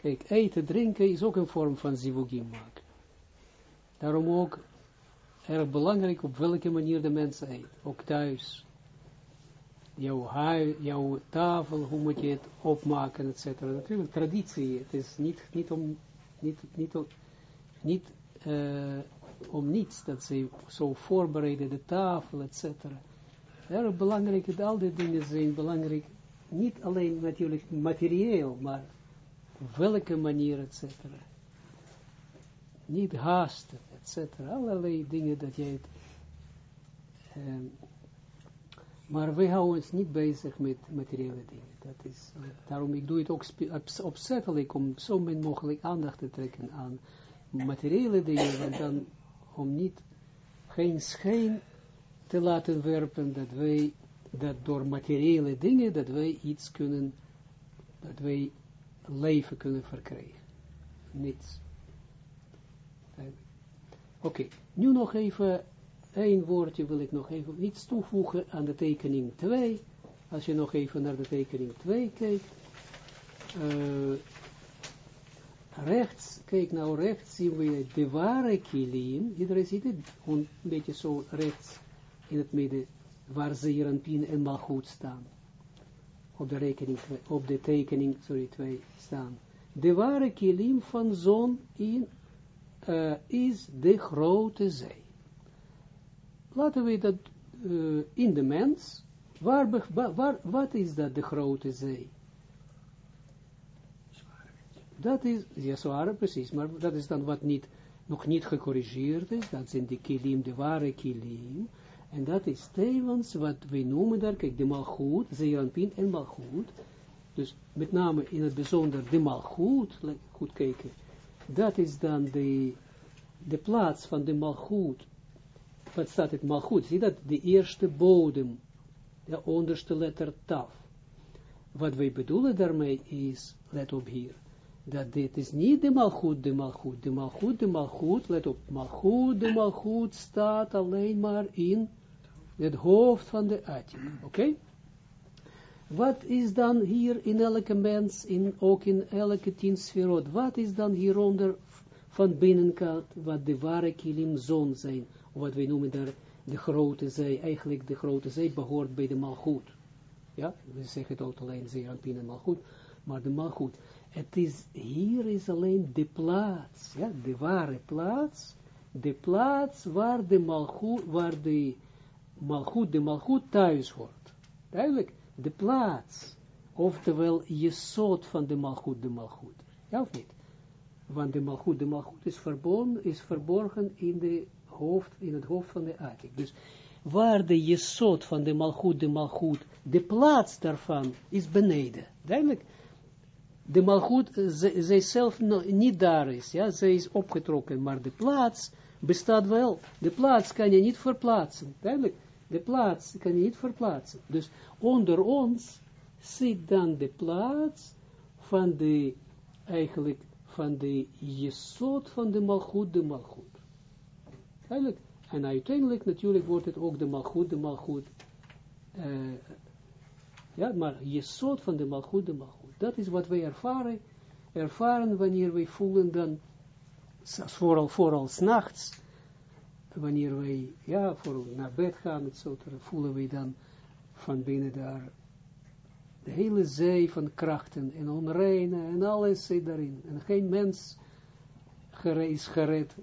Kijk, eten, drinken is ook een vorm van zivugim maken. Daarom ook erg belangrijk op welke manier de mens eet. Ook thuis. Jouw, huis, jouw tafel, hoe moet je het opmaken, et cetera. Natuurlijk, traditie. Het is niet, niet om, niet, niet, niet uh, om niets dat ze zo voorbereiden, de tafel, et cetera. Erg belangrijk, al die dingen zijn belangrijk. Niet alleen natuurlijk materieel, maar welke manier, et cetera. Niet haasten, et cetera. Allerlei dingen dat jij maar wij houden ons niet bezig met materiële dingen. Dat is, daarom ik doe het ook opzettelijk om zo min mogelijk aandacht te trekken aan materiële dingen, want dan om niet geen schijn te laten werpen dat wij, dat door materiële dingen, dat wij iets kunnen, dat wij leven kunnen verkrijgen. Niets. Oké, nu nog even, één woordje wil ik nog even iets toevoegen aan de tekening 2. Als je nog even naar de tekening 2 kijkt. Uh, rechts, kijk nou rechts, zien we de ware kilim. Iedereen ziet het, een beetje zo rechts in het midden, waar Zeeranpien en Malchut staan. Op de, op de tekening, sorry, 2 staan. De ware kilim van zon in, uh, is de grote zee. Laten we dat uh, in de mens, waar, wat is dat de grote zee? Dat is, ja, zware, precies, maar dat is dan wat niet, nog niet gecorrigeerd is, dat zijn de kilim, de ware kilim, en dat is tevens wat wij noemen daar, kijk, de malgoed, zeeranpin en malgoed, dus met name in het bijzonder de malgoed, goed kijken, dat is dan de, de plaats van de malgoed, wat staat het malgoed, zie dat, de eerste bodem, de onderste letter taf. Wat wij bedoelen daarmee is, let op hier, dat dit is niet de malgoed, de malgoed, de malgoed, de malgoed, let op, malgoed, de malgoed staat alleen maar in het hoofd van de atik, oké? Okay? Wat is dan hier in elke mens, in, ook in elke tien sferot, wat is dan hieronder van binnenkant, wat de ware kilim zon zijn, wat wij noemen daar de grote zee, eigenlijk de grote zee behoort bij de malgoed. Ja, we zeggen het ook alleen zeer aan en malgoed, maar de malgoed. Het is, hier is alleen de plaats, ja, de ware plaats, de plaats waar de malgoed, waar de malgoed, de malgoed thuis hoort. Duidelijk, de plaats, oftewel je soort van de malgoed, de malgoed. Ja of niet? Want de malgoed, de malgoed is verborgen, is verborgen in, de hoofd, in het hoofd van de atik. Dus waar de jesot van de malgoed, de malgoed, de plaats daarvan is beneden. Duidelijk, de malgoed, zij zelf niet daar is, ja, zij is opgetrokken, maar de plaats bestaat wel. De plaats kan je niet verplaatsen, duidelijk. De plaats kan je niet verplaatsen. Dus onder ons zit dan de plaats van de, eigenlijk, van de jesot van de malgoed, de malgoed. Duidelijk. En uiteindelijk natuurlijk wordt het ook de malgoed, de malgoed. Uh, ja, maar jesot van de malgoed, de malgoed. Dat is wat wij ervaren, ervaren wanneer wij voelen dan, vooral, vooral s'nachts, wanneer wij, ja, voor naar bed gaan, voelen wij dan van binnen daar de hele zee van krachten en onreine en alles zit daarin. En geen mens is gered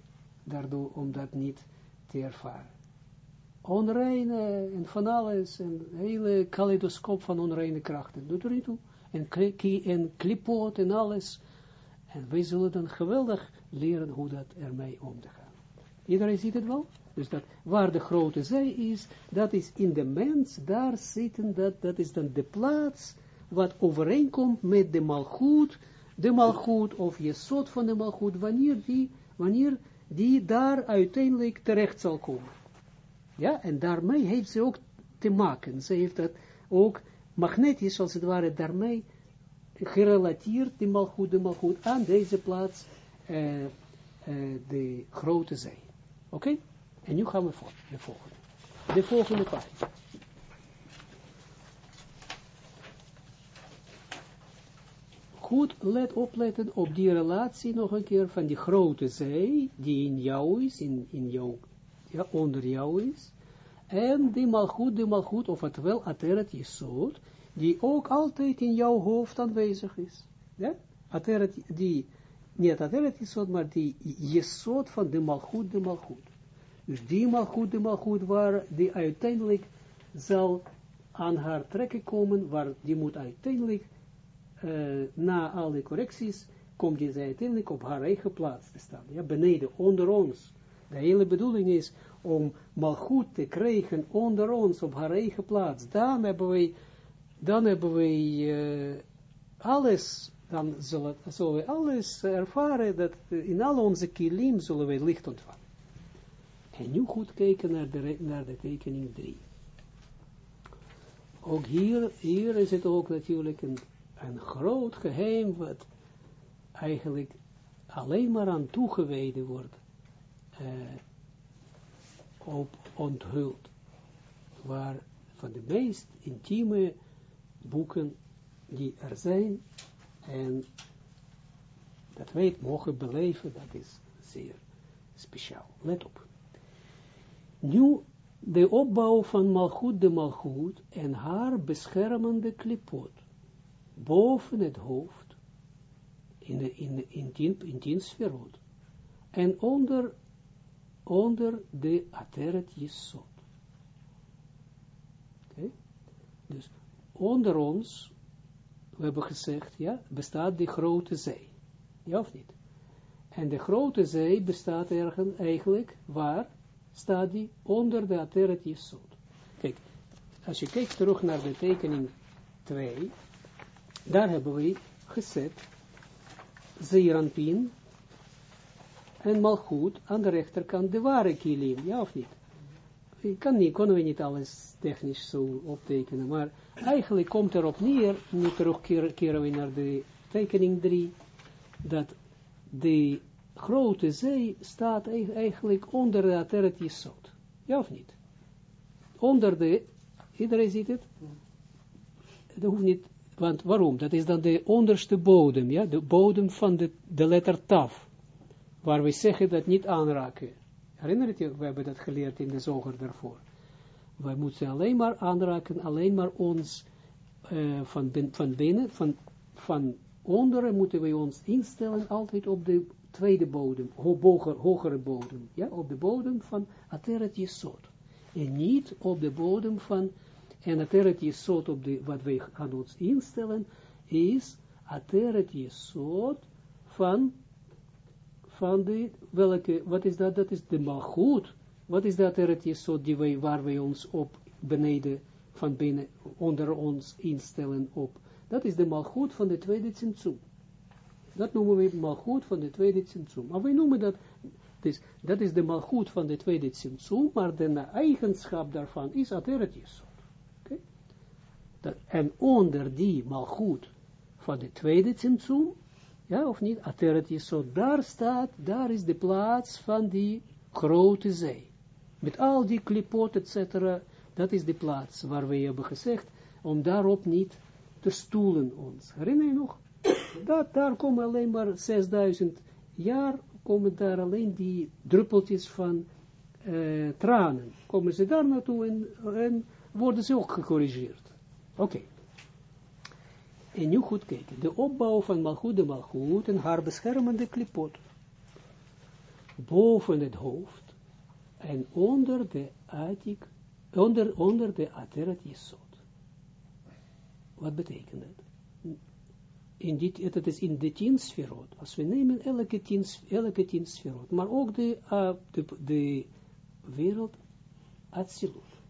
daardoor om dat niet te ervaren. Onreine en van alles, en een hele kaleidoscoop van onreine krachten. Doet er niet toe en, en klipoot en alles. En wij zullen dan geweldig leren hoe dat ermee om te gaan. Iedereen ziet het wel? Dus dat waar de grote zee is, dat is in de mens, daar zitten, dat, dat is dan de plaats wat overeenkomt met de malgoed, de malgoed of je soort van de malgoed, wanneer die, wanneer die daar uiteindelijk terecht zal komen. Ja, en daarmee heeft ze ook te maken. Ze heeft dat ook magnetisch, als het ware, daarmee gerelateerd, die malgoed, de malgoed, aan deze plaats, uh, uh, de grote zee. Okay? En nu gaan we voor de volgende. De volgende pagina. goed let opletten op die relatie nog een keer van die grote zee, die in jou is, in, in jou, ja, onder jou is, en die malgoed, die malgoed, of het wel ateret jesod, die ook altijd in jouw hoofd aanwezig is. Ja? Ateret, die, niet ateret jesod, maar die jesod van de malgoed, de malgoed. Dus die malgoed, de malgoed, waar die uiteindelijk zal aan haar trekken komen, waar die moet uiteindelijk, uh, na alle correcties, komt die uiteindelijk op haar eigen plaats te staan. Ja, beneden, onder ons. De hele bedoeling is om malgoed te krijgen onder ons op haar eigen plaats. Dan hebben wij, dan hebben wij uh, alles, dan zullen, we alles ervaren, dat in al onze kilim zullen wij licht ontvangen. En nu goed kijken naar de, naar de tekening 3. Ook hier, hier is het ook natuurlijk een, een groot geheim wat eigenlijk alleen maar aan toegewijden wordt. Uh, op onthuld, waar van de meest intieme boeken die er zijn, en dat wij het mogen beleven, dat is zeer speciaal. Let op. Nu de opbouw van Malchut de Malchut en haar beschermende klipot boven het hoofd in, de, in, in, in en onder onder de Ateret Yesod. Oké? Dus onder ons, we hebben gezegd, ja, bestaat de grote zee. Ja of niet? En de grote zee bestaat ergens eigenlijk, waar staat die? Onder de Ateret Yesod. Kijk, als je kijkt terug naar de tekening 2, daar hebben we gezet, Zeeranpin, en malgoed aan de rechterkant de ware kilim, ja of niet? Ik kan niet, kunnen we niet alles technisch zo optekenen, maar eigenlijk komt erop neer, nu terugkeren we naar de tekening 3, dat de grote zee staat eigenlijk onder de Ateret Yesod. Ja of niet? Onder de, iedereen ziet het? Dat hoeft niet, want waarom? Dat is dan de onderste bodem, ja, de bodem van de, de letter Taf waar we zeggen dat niet aanraken. Herinner je, we hebben dat geleerd in de zoger daarvoor. Wij moeten alleen maar aanraken, alleen maar ons uh, van, van binnen, van, van onderen moeten we ons instellen altijd op de tweede bodem, ho hoger, hogere bodem, ja, op de bodem van Ateret Yesod. En niet op de bodem van, en Ateret Yesod, op de, wat wij gaan ons instellen, is Ateret Yesod van van de, welke, wat is dat? Dat is de malgoed. Wat is dat er het jesod die wij, waar wij ons op beneden, van binnen, onder ons instellen op? Dat is de malgoed van de tweede tzimtzum. Dat noemen we malgoed van de tweede tzimtzum. Maar wij noemen dat, dat is de malgoed van de tweede tzimtzum, maar de eigenschap daarvan is ateret. Okay? en onder die malgoed van de tweede tzimtzum, ja of niet, Ateret daar staat, daar is de plaats van die grote zee. Met al die klipot, etc. Dat is de plaats waar we hebben gezegd, om daarop niet te stoelen ons. Herinner je nog? Dat, daar komen alleen maar 6000 jaar, komen daar alleen die druppeltjes van uh, tranen. Komen ze daar naartoe en, en worden ze ook gecorrigeerd. Oké. En nu goed kijken. De opbouw van Malchut de Malchut en haar beschermende klipot. Boven het hoofd en onder de atik, onder, onder de jesot. Wat betekent dat? In dit, het is in de tien sferot. Als we nemen elke tien, elke sferot, maar ook de, uh, de, de wereld Atsilut.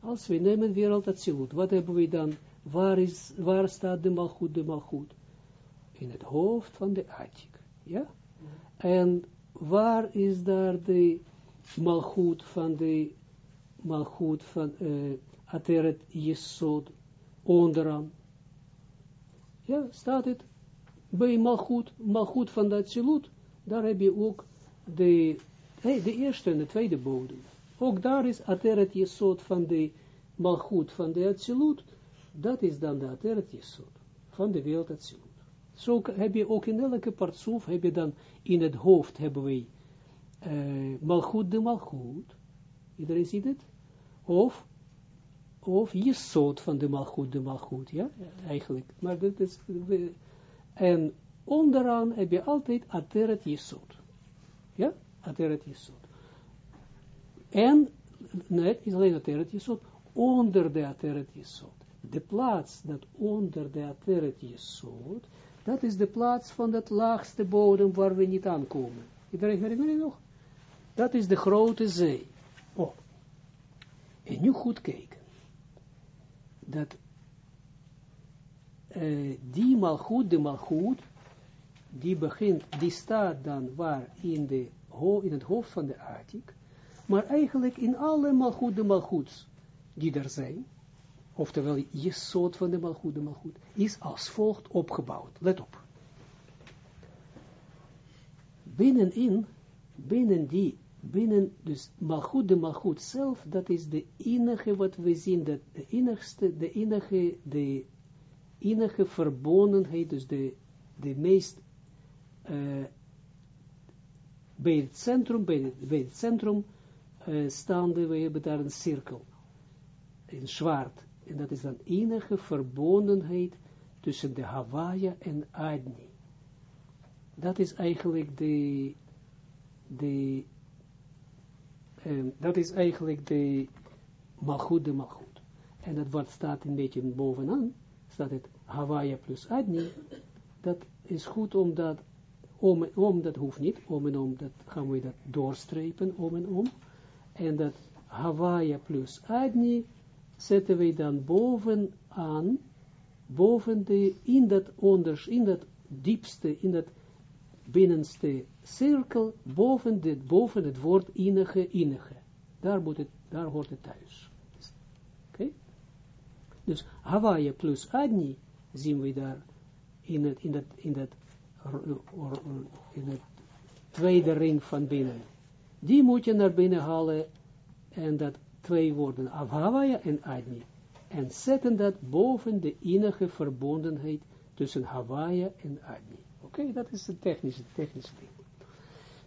Als we nemen wereld Atsilut, wat hebben we dan? Waar, is, waar staat de malgoed, de malgoed? In het hoofd van de Atik. Ja? En waar is daar de malgoed van de malgoed van uh, Ateret Yesod onderaan? Ja, staat het bij malgoed, malgoed van de Atsilut, daar heb je ook de, hey, de eerste en de tweede bodem. Ook daar is Ateret Yesod van de malgoed van de Atsilut, dat is dan de Ateret Yesod, van de wereld Atsilut. Zo heb je ook in elke partsoef, heb je dan in het hoofd, hebben we uh, malchut de malchut. Iedereen ziet het? Of, of je soort van de malchut de malchut, ja, eigenlijk. Maar dat is, en onderaan heb je altijd ateret jesod. Ja, ateret jesod. En, nee, niet alleen ateret jesod, onder de ateret jesod. De plaats dat onder de ateret jesod, dat is de plaats van dat laagste bodem waar we niet aankomen. Iedereen herinner je nog? Dat is de grote zee. Oh. En nu goed kijken. Dat uh, die malgoed, de malgoed, die begint, die staat dan waar in, de, in het hoofd van de Atik, maar eigenlijk in alle malgoed, de malgoeds die er zijn, oftewel je soort van de malgoed, de malgoed, is als volgt opgebouwd. Let op. Binnenin, binnen die, binnen, dus malgoed, de malgoed zelf, dat is de enige wat we zien, dat de enigste, de enige, de enige verbondenheid, dus de, de meest, uh, bij het centrum, bij, bij het centrum uh, staande, we hebben daar een cirkel, in zwart, en dat is dan enige verbondenheid tussen de Hawaii en Adni. Dat is eigenlijk de, de um, dat is eigenlijk de malgoed, de malgoed. En dat wat staat een beetje bovenaan, staat het Hawaii plus Adni, dat is goed om dat, om, dat hoeft niet, om en om, dat gaan we dat doorstrepen, om en om, en dat Hawaii plus Adni, zetten wij dan bovenaan, boven de, in dat onders, in dat diepste, in dat binnenste cirkel, boven, de, boven het woord enige, enige. Daar, moet het, daar hoort het thuis. Oké? Dus Hawaii plus Adni zien we daar in het, in dat, in het tweede ring van binnen. Die moet je naar binnen halen en dat twee woorden, Hawaii en Adni. En zetten dat boven de enige verbondenheid tussen Hawaii en Adni. Oké, dat is het technische, technische ding.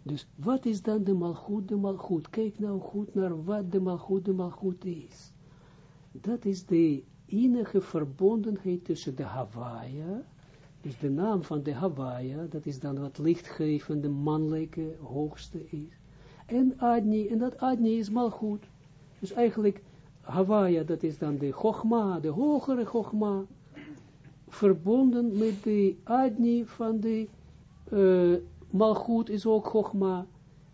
Dus wat is dan de malgoed, de malgoed? Kijk nou goed naar wat de malgoed, de malgoed is. Dat is de enige verbondenheid tussen de Hawaii, dus de naam van de Hawaii, dat is dan wat lichtgevende, mannelijke, hoogste is. En Adni, en dat Adni is malgoed. Dus eigenlijk, Hawaii, dat is dan de Chogma, de hogere Chogma, verbonden met de Adni van de uh, Malchut is ook Chogma.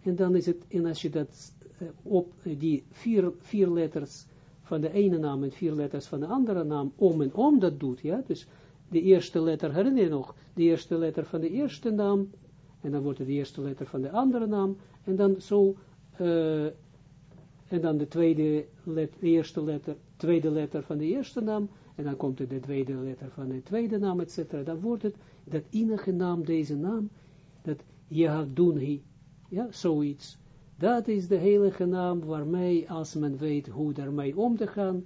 En dan is het, en als je dat uh, op uh, die vier, vier letters van de ene naam en vier letters van de andere naam om en om dat doet, ja, dus de eerste letter, herinner je nog, de eerste letter van de eerste naam, en dan wordt het de eerste letter van de andere naam, en dan zo, uh, en dan de tweede eerste letter, tweede letter van de eerste naam, en dan komt het de tweede letter van de tweede naam, etc. Dan wordt het dat enige naam, deze naam, dat Yahadunhi, ja, zoiets. Dat is de heilige naam waarmee, als men weet hoe daarmee om te gaan,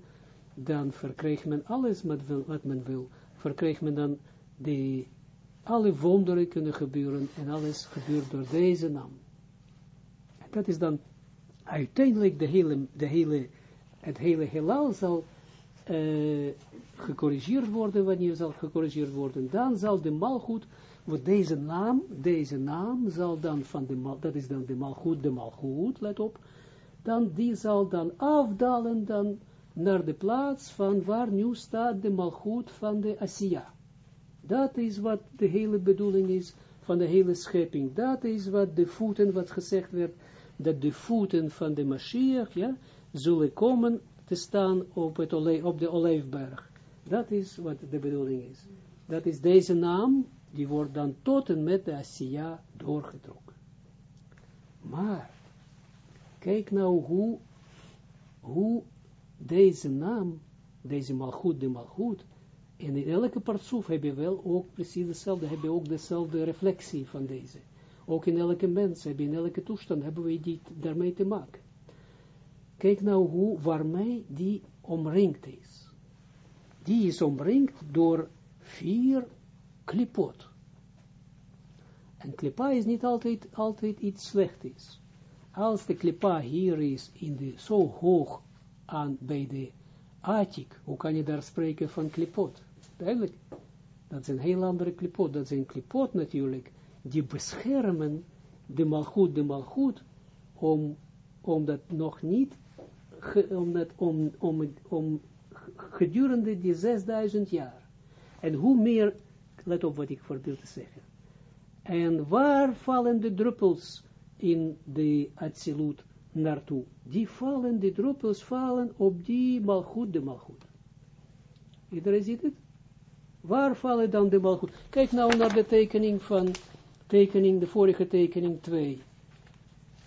dan verkrijgt men alles wat men wil. Verkrijgt men dan de, alle wonderen kunnen gebeuren en alles gebeurt door deze naam. Dat is dan uiteindelijk de hele, de hele, het hele heelal zal uh, gecorrigeerd worden, wanneer zal gecorrigeerd worden, dan zal de malgoed, wat deze naam, deze naam zal dan van de dat is dan de malgoed, de malgoed, let op, dan die zal dan afdalen dan naar de plaats van waar nu staat de malgoed van de Asiya. Dat is wat de hele bedoeling is van de hele schepping. Dat is wat de voeten, wat gezegd werd, dat de voeten van de Mashiach, ja, zullen komen te staan op, het op de olijfberg. Dat is wat de bedoeling is. Dat is deze naam, die wordt dan tot en met de Asiya doorgetrokken. Maar, kijk nou hoe, hoe deze naam, deze malgoed, de malgoed, en in elke partsoef heb je wel ook precies hetzelfde, heb je ook dezelfde reflectie van deze. Ook in elke mens, heb in elke toestand, hebben we die daarmee te maken. Kijk nou hoe, waarmee die omringd is. Die is omringd door vier klipot. En klipa is niet altijd, altijd iets slecht is. Als de klipa hier is, in de, zo hoog aan bij de atik, hoe kan je daar spreken van klipot? Duidelijk, dat een heel andere klipot. Dat zijn klipot natuurlijk, die beschermen de malgoed, de malgoed, om, om dat nog niet, om, dat, om, om gedurende die 6000 jaar. En hoe meer, let op wat ik probeer te zeggen. En waar vallen de druppels in de absolute naartoe? Die vallen, die druppels vallen op die malgoed, de malgoed. Iedereen ziet het? Waar vallen dan de malgoed? Kijk nou naar de tekening van, tekening, de vorige tekening 2.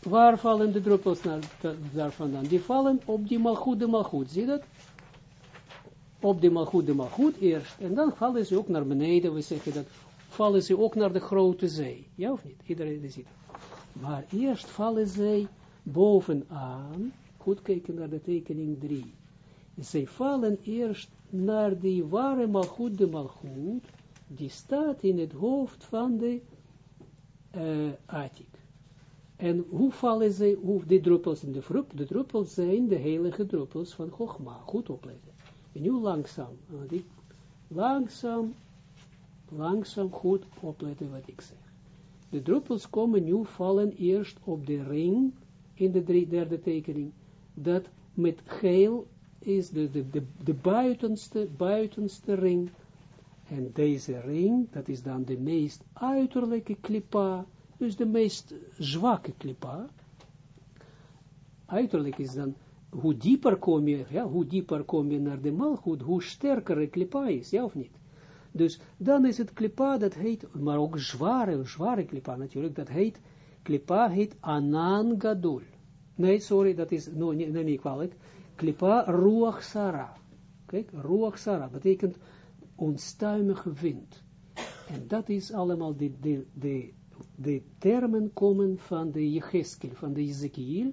Waar vallen de druppels naar, daar vandaan? Die vallen op die malgoed, de malgoed. Zie dat? Op die malgoed, de malgoed eerst. En dan vallen ze ook naar beneden. We zeggen dat vallen ze ook naar de grote zee. Ja of niet? Iedereen ziet het. Maar eerst vallen zij bovenaan. Goed kijken naar de tekening 3. Zij vallen eerst naar die ware malgoed, de malgoed, die staat in het hoofd van de uh. En hoe vallen ze, hoe de druppels in de vroep, de druppels zijn de heilige druppels van Chogma. Goed opletten. En nu langzaam, langzaam, langzaam goed opletten wat ik zeg. De druppels komen nu vallen eerst op de ring, in de drie, derde tekening, dat met geel is de, de, de, de buitenste, buitenste ring. En deze ring, dat is dan de meest uiterlijke klipa, dus de meest zwakke klipa. Uiterlijk is dan, hoe dieper kom je, ja, hoe dieper kom je naar de malgoed, hoe sterker de klipa is, ja of niet? Dus dan is het klipa, dat heet, maar ook zware, zware klipa natuurlijk, dat heet, klipa heet Anan Gadol. Nee, sorry, dat is, no, nee, nee, niet kwalijk. Klipa Ruach Sara. Kijk, Ruach Sara betekent onstuimige wind. En dat is allemaal de, de, de, de termen komen van de Jecheskel, van de Jezekiel,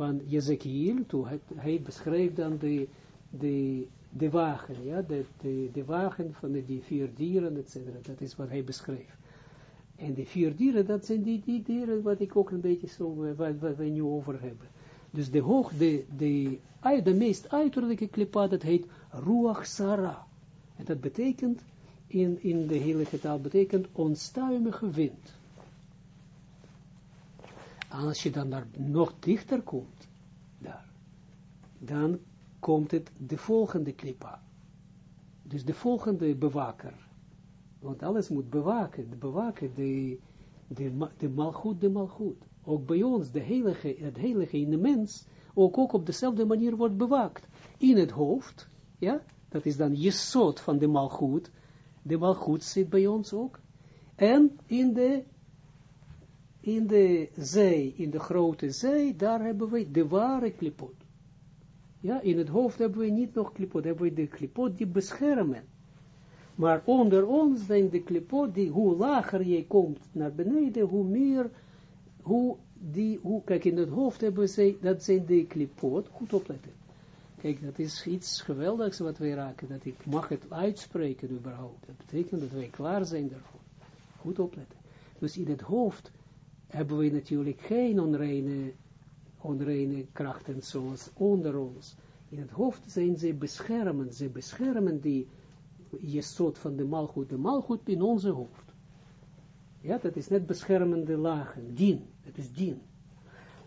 van Jezekiel, toen hij, beschreef dan de, de, de wagen, ja, de, de, de wagen van de, die vier dieren, etc. Dat is wat hij beschreef. En die vier dieren, dat zijn die, die dieren wat ik ook een beetje zo, wat, wat we nu over hebben. Dus de hoog, de, de, de meest uiterlijke klipa, dat heet Ruach Sara. En dat betekent, in, in de hele taal, betekent onstuimige wind. Als je dan daar nog dichter komt, daar, dan komt het de volgende klipa. Dus de volgende bewaker. Want alles moet bewaken, bewaken, de, de, de malgoed, de malgoed ook bij ons, de heilige, het heilige in de mens, ook, ook op dezelfde manier wordt bewaakt. In het hoofd, ja, dat is dan je soort van de malgoed, de malgoed zit bij ons ook, en in de, in de zee, in de grote zee, daar hebben we de ware klipot. Ja, in het hoofd hebben we niet nog klipot, hebben we de klipot die beschermen. Maar onder ons zijn de klipot die, hoe lager je komt naar beneden, hoe meer hoe die, hoe, kijk, in het hoofd hebben ze, dat zijn de klipot, goed opletten. Kijk, dat is iets geweldigs wat wij raken, dat ik mag het uitspreken überhaupt. Dat betekent dat wij klaar zijn daarvoor. Goed opletten. Dus in het hoofd hebben we natuurlijk geen onreine, onreine krachten zoals onder ons. In het hoofd zijn ze beschermen, ze beschermen die jesot van de malgoed, de malgoed in onze hoofd. Ja, dat is net beschermende lagen, dien, het is dien.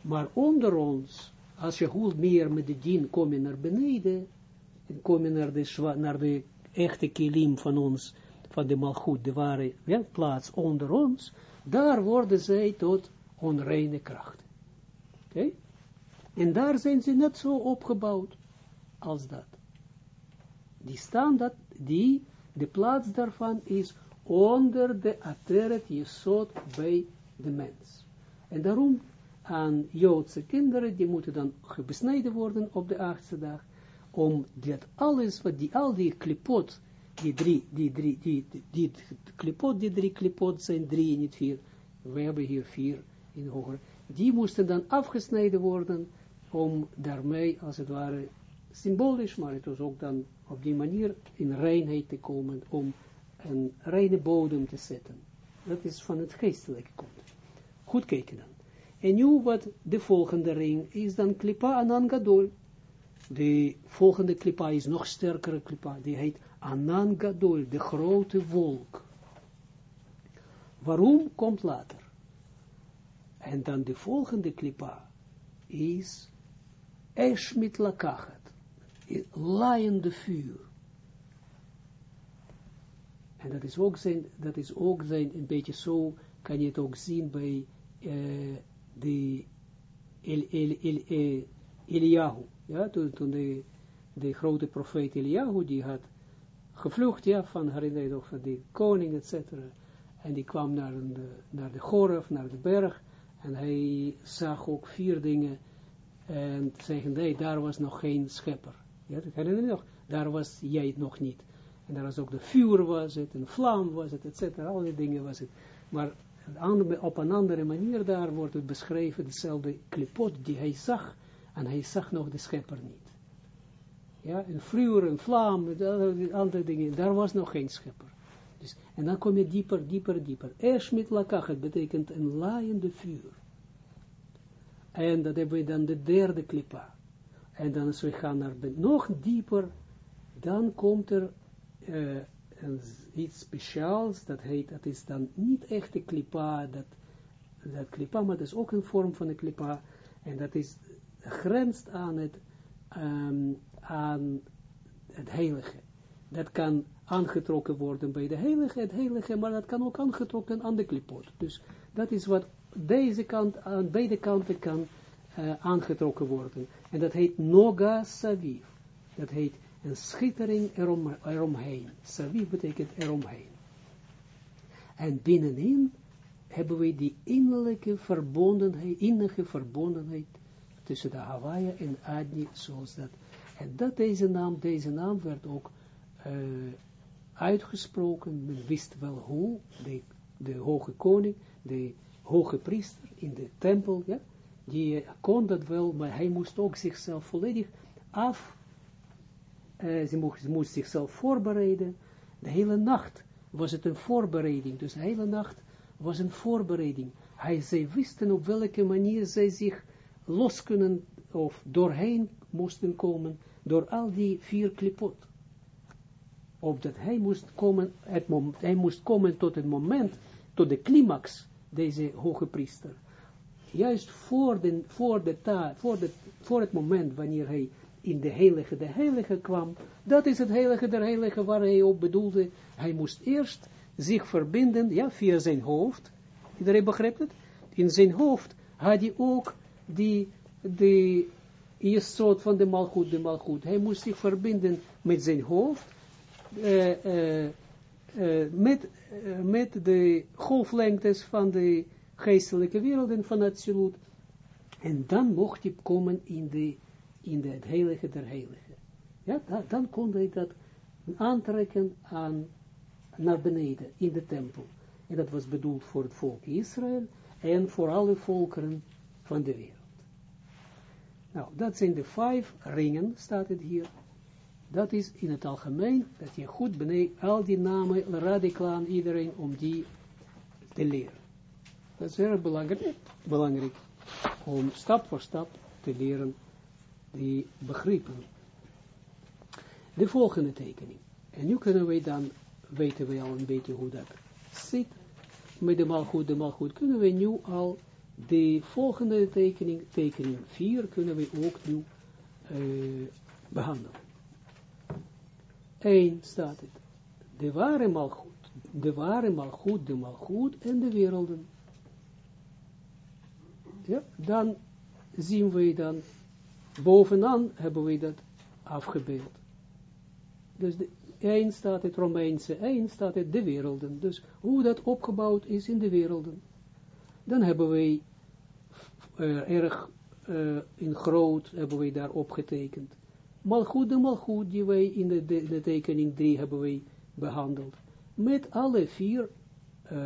Maar onder ons, als je hoe meer met de dien kom je naar beneden, en kom je naar de, naar de echte kilim van ons, van de malgoed, de ware ja, plaats onder ons, daar worden zij tot onreine krachten. Oké? En daar zijn ze net zo opgebouwd als dat. Die staan dat, die, de plaats daarvan is onder de ateret jesot bij de mens. En daarom aan Joodse kinderen, die moeten dan besneden worden op de achtste dag, om dat alles, wat die, al die klipot, die drie, die drie, die, die, die klipot, die drie klipot zijn drie, niet vier, we hebben hier vier in hoger, die moesten dan afgesneden worden, om daarmee, als het ware, symbolisch, maar het was ook dan op die manier in reinheid te komen, om een reine bodem te zetten. Dat is van het geestelijke komt. Goed kijken dan. En nu wat de volgende ring is dan klipa anan gadol. De volgende klipa is nog sterkere klipa. Die heet anan gadol, de grote wolk. Waarom komt later? En dan de volgende klipa is Eshmit lakachet, laaiende vuur. En dat is ook zijn, dat is ook zijn, een beetje zo, kan je het ook zien bij uh, de El, El, El, El. Ja, toen, de, de grote profeet Eliyahu, die had gevlucht, ja, van, herinner je van de koning, et cetera. En die kwam naar, een, naar de Goref, naar de berg, en hij zag ook vier dingen, en zeggen, nee, daar was nog geen schepper. Ja, dat herinner je nog? Daar was jij nog niet. En daar was ook de vuur was het, een vlam was het, et cetera, al die dingen was het. Maar op een andere manier daar wordt het beschreven, dezelfde klipot die hij zag, en hij zag nog de schepper niet. Ja, een vuur, een vlam, andere dingen, daar was nog geen schepper. Dus, en dan kom je dieper, dieper, dieper. Eshmit lakachet betekent een laaiende vuur. En dat hebben we dan de derde klipa. En dan als we gaan naar nog dieper, dan komt er uh, iets speciaals, dat heet, dat is dan niet echt de klipa, dat, dat klipa, maar dat is ook een vorm van de klipa, en dat is, grenst aan het, um, aan het heilige. Dat kan aangetrokken worden bij de heilige, het heilige, maar dat kan ook aangetrokken aan de klipot. Dus dat is wat deze kant, aan beide kanten kan uh, aangetrokken worden. En dat heet Noga Saviv. Dat heet een schittering erom, eromheen. Saviv betekent eromheen. En binnenin hebben we die innerlijke verbondenheid, innige verbondenheid tussen de Hawaii en Adni, zoals dat. En dat deze naam, deze naam werd ook uh, uitgesproken, men wist wel hoe, de, de hoge koning, de hoge priester in de tempel, ja, die kon dat wel, maar hij moest ook zichzelf volledig af, uh, ze, moest, ze moest zichzelf voorbereiden, de hele nacht was het een voorbereiding, dus de hele nacht was een voorbereiding. Hij, zij wisten op welke manier zij zich los kunnen, of doorheen moesten komen, door al die vier klipot. Opdat hij moest komen, het moment, hij moest komen tot het moment, tot de climax, deze hoge priester. Juist voor, de, voor, de ta, voor, de, voor het moment wanneer hij in de heilige de heilige kwam, dat is het heilige der heilige waar hij op bedoelde. Hij moest eerst zich verbinden, ja, via zijn hoofd. Iedereen begrijpt het? In zijn hoofd had hij ook die, de soort van de malgoed, de malgoed. Hij moest zich verbinden met zijn hoofd, uh, uh, met, met de golflengtes van de geestelijke wereld en van het. En dan mocht hij komen in, de, in het heilige der heilige. Ja, dan kon hij dat aantrekken aan, naar beneden, in de tempel. En dat was bedoeld voor het volk Israël en voor alle volkeren van de wereld. Nou, dat zijn de vijf ringen, staat het hier. Dat is in het algemeen, dat je goed beneden, al die namen radicaal iedereen om die te leren. Dat is erg belangrijk, belangrijk om stap voor stap te leren die begrippen. De volgende tekening. En nu kunnen we dan, weten we al een beetje hoe dat zit. Met de malgoed, de malgoed, kunnen we nu al de volgende tekening, tekening 4, kunnen we ook nu uh, behandelen. 1 staat het. De ware malgoed, de ware malgoed, de malgoed en de werelden ja, dan zien we dan, bovenaan hebben we dat afgebeeld. Dus de, één staat het Romeinse, één staat het de werelden. Dus hoe dat opgebouwd is in de werelden. Dan hebben wij uh, erg uh, in groot, hebben wij daar opgetekend. Malgoed de malgoed die wij in de, de, de tekening 3 hebben wij behandeld. Met alle vier uh,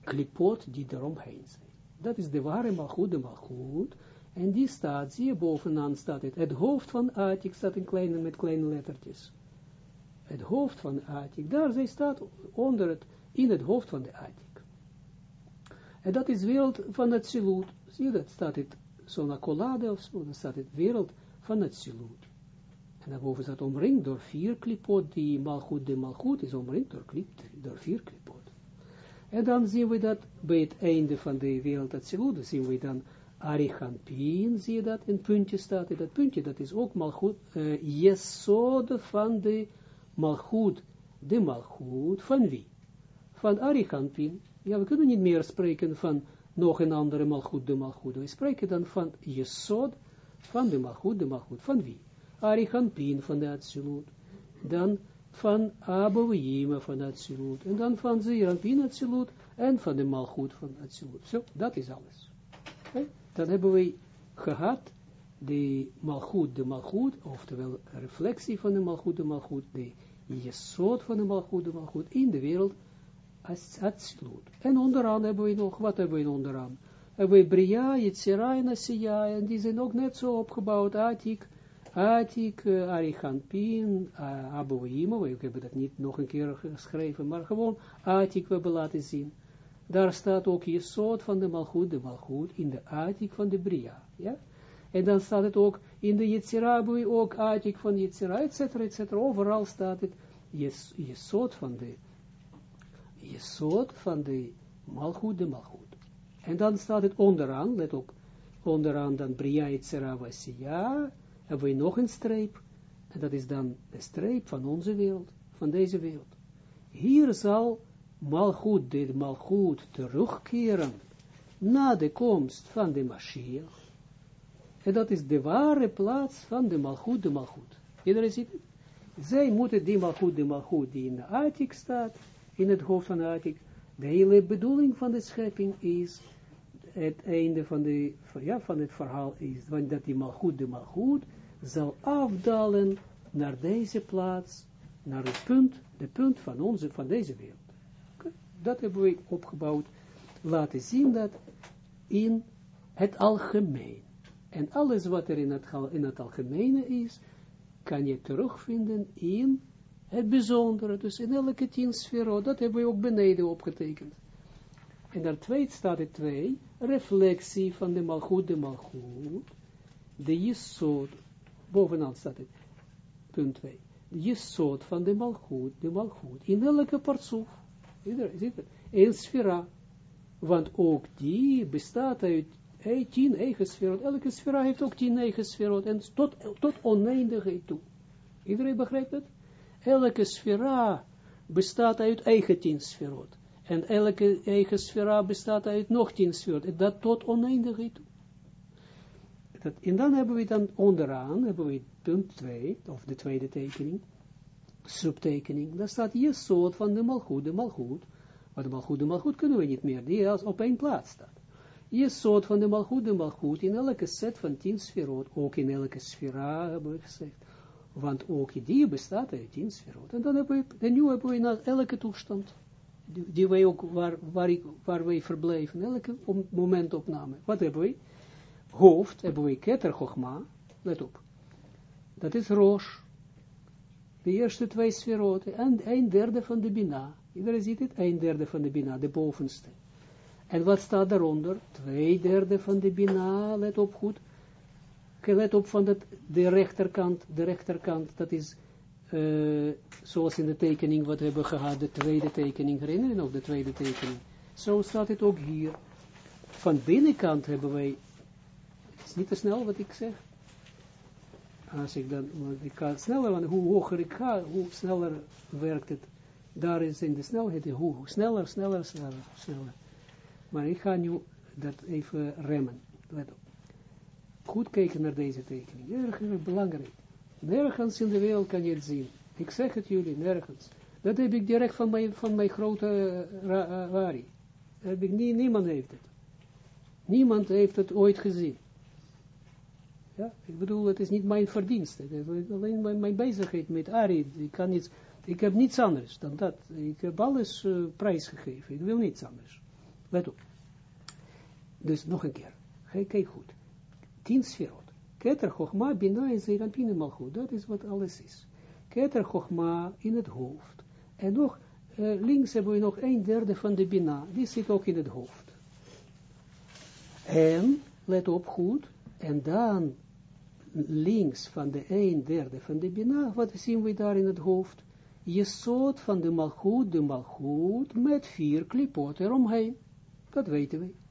klipot die eromheen zijn. Dat is de ware malgoed, de malgoed. En die staat, zie je bovenaan staat het. Het hoofd van Atik staat in kleine, met kleine lettertjes. Het hoofd van Atik. Daar zij staat onder het, in het hoofd van de Atik. En dat is wereld van het siloed. Zie je dat? Staat het zo'n accolade of zo, dan staat het wereld van het siloed. En daarboven staat omringd door vier klipot, die malgoed, de malgoed is omringd door, klip, door vier klipot. En dan zien we dat bij het einde van de wereld Atsilut, zien we dan Arichampin, zie je dat, een puntje staat in dat puntje, dat is ook malgoed, uh, van de malgoed, de malgoed, van wie? Van Arichampin. Ja, we kunnen niet meer spreken van nog een andere malgoed, de malgoed. We spreken dan van jesod, van de malgoed, de malgoed, van wie? Arichampin van de Atsilut. Dan van Abouhima van Atsilut, en dan van Zeranpin Atsilut, en van de Malchut van Atsilut. Zo, dat is alles. Dan hebben we gehad de Malchut, de Malchut, oftewel reflectie van de Malchut, de Malchut, de Jesod van de Malchut, de Malchut, in de wereld Atsilut. En onderaan hebben we nog, wat hebben we onderaan? Hebben we Bria, Yitzira en Asiya, en die zijn ook net zo opgebouwd, Atik, Atik, uh, Arichanpin, uh, we hebben dat niet nog een keer geschreven, maar gewoon Atik we hebben laten zien. Daar staat ook je soort van de Malchut, de Malchut, in de Atik van de Bria, ja. En dan staat het ook in de Yetzira, ook Atik van Yetzira, et cetera, et cetera. Overal staat het je, je soort van de, je soort van de Malchut, de Malchut. En dan staat het onderaan, let op, onderaan dan Bria, Yetzira, Vasia, hebben we nog een streep, en dat is dan de streep van onze wereld, van deze wereld. Hier zal Malchut, dit Malchut, terugkeren na de komst van de Mashiach. En dat is de ware plaats van de Malchut, de Malchut. Iedereen ziet het? Zij moeten die Malchut, de Malchut, die in de Atik staat, in het hoofd van Atik, de hele bedoeling van de schepping is, het einde van, de, ja, van het verhaal is, dat die Malchut, de Malchut, zal afdalen naar deze plaats, naar het punt, de punt van onze, van deze wereld. Dat hebben we opgebouwd, laten zien dat in het algemeen. En alles wat er in het, in het algemene is, kan je terugvinden in het bijzondere, dus in elke tien sfero, dat hebben we ook beneden opgetekend. En daar twee staat er twee, reflectie van de malgoed, de malgoed, de jesod, bovenaan staat het, punt 2. Je soort van de malgoed, de malgoed, in elke partsoef, een sfera, want ook die bestaat uit tien eigen sferot, elke sfera heeft ook tien eigen sferot, en tot, tot oneindigheid toe. Iedereen begrijpt het? Elke sfera bestaat uit eigen tien sferot, en elke eigen sfera bestaat uit nog tien sferot, dat tot oneindigheid toe. Dat, en dan hebben we dan onderaan, hebben we punt 2, of de tweede tekening, subtekening, daar staat je soort van de malgoed, de malgoed, maar de malgoed, de malgoed kunnen we niet meer, die als op één plaats staat. Je soort van de malgoed, de malgoed, in elke set van tien sferot, ook in elke sfera, hebben we gezegd, want ook die bestaat uit tien sferot. En dan hebben we, en nu hebben we naar elke toestand, die, die wij ook, waar, waar, waar wij verblijven, elke momentopname, wat hebben we? hoofd hebben we Keter let op, dat is Rosh, de eerste twee sferoten, en een derde van de Bina. Iedereen ziet het, een derde van de Bina, de bovenste. En wat staat daaronder? Twee derde van de Bina, let op goed. Let op van de rechterkant, de rechterkant, dat is, uh, zoals in de tekening wat we hebben gehad, de tweede tekening, herinneren nog de tweede tekening. Zo staat het ook hier. Van binnenkant hebben wij is niet te snel wat ik zeg. Als ik dan, want ik ga sneller, want hoe hoger ik ga, hoe sneller werkt het. Daar is in de snelheid, hoe sneller, sneller, sneller, sneller. Maar ik ga nu dat even remmen. Let op. Goed kijken naar deze tekening. Erg belangrijk. Nergens in de wereld kan je het zien. Ik zeg het jullie, nergens. Dat heb ik direct van mijn, van mijn grote uh, wari. Heb ik nie, niemand heeft het. Niemand heeft het ooit gezien. Ja, ik bedoel, het is niet mijn verdienste. Het is alleen mijn, mijn bezigheid met Ari. Ik, kan niet, ik heb niets anders dan dat. Ik heb alles uh, prijsgegeven. Ik wil niets anders. Let op. Dus nog een keer. Kijk goed. Tien sferot. Keter Bina en Zeerampine Malchut. Dat is wat alles is. Keter Chochma in het hoofd. En nog, uh, links hebben we nog een derde van de Bina. Die zit ook in het hoofd. En, let op goed, en dan links van de een derde van de Bina, wat zien we daar in het hoofd? Je soort van de malgoed, de malgoed, met vier klipot eromheen. Dat weten we.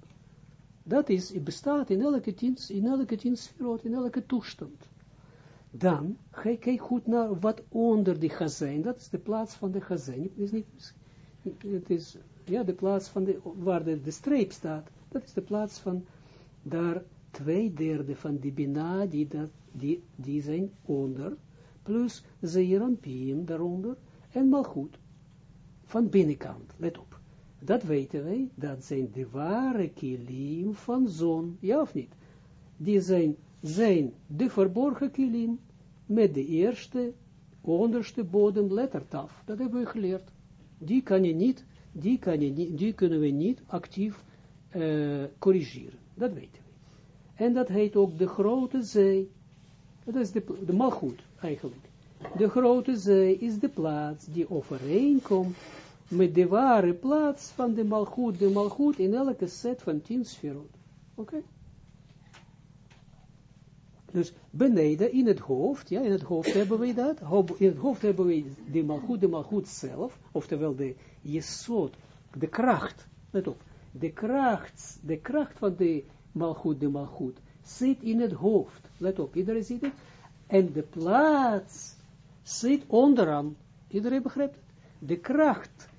Dat is, bestaat in elke tien, in elke tien in elke toestand. Dan, kijk goed naar wat onder die gazijn, dat is de plaats van de gazijn. Het is niet, het is, ja, de plaats van de, waar de, de streep staat, dat is de plaats van, daar twee derde van die bina, die, dat, die, die zijn onder, plus zeerampiem daaronder, en malgoed, van binnenkant, let op. Dat weten wij, dat zijn de ware kilim van zon, ja of niet? Die zijn, zijn de verborgen kilim, met de eerste, onderste bodem lettertaf. Dat hebben we geleerd. Die kan je niet, die, kan je niet, die kunnen we niet actief uh, corrigeren. Dat weten we. En dat heet ook de grote zee. Dat is de, de eigenlijk. De grote zee is de plaats die overeenkomt met de ware plaats van de malgoed. De malgoed in elke set van tien sferot. Oké? Dus beneden in het hoofd, ja, in het hoofd hebben we dat, in het hoofd hebben we de malgoed, de malgoed zelf, oftewel de jesot, de kracht, let op, de kracht, de kracht van de malgoed, de malgoed, zit in het hoofd, let op, iedereen ziet het, en de plaats zit onderaan, iedereen begrijpt het, de kracht,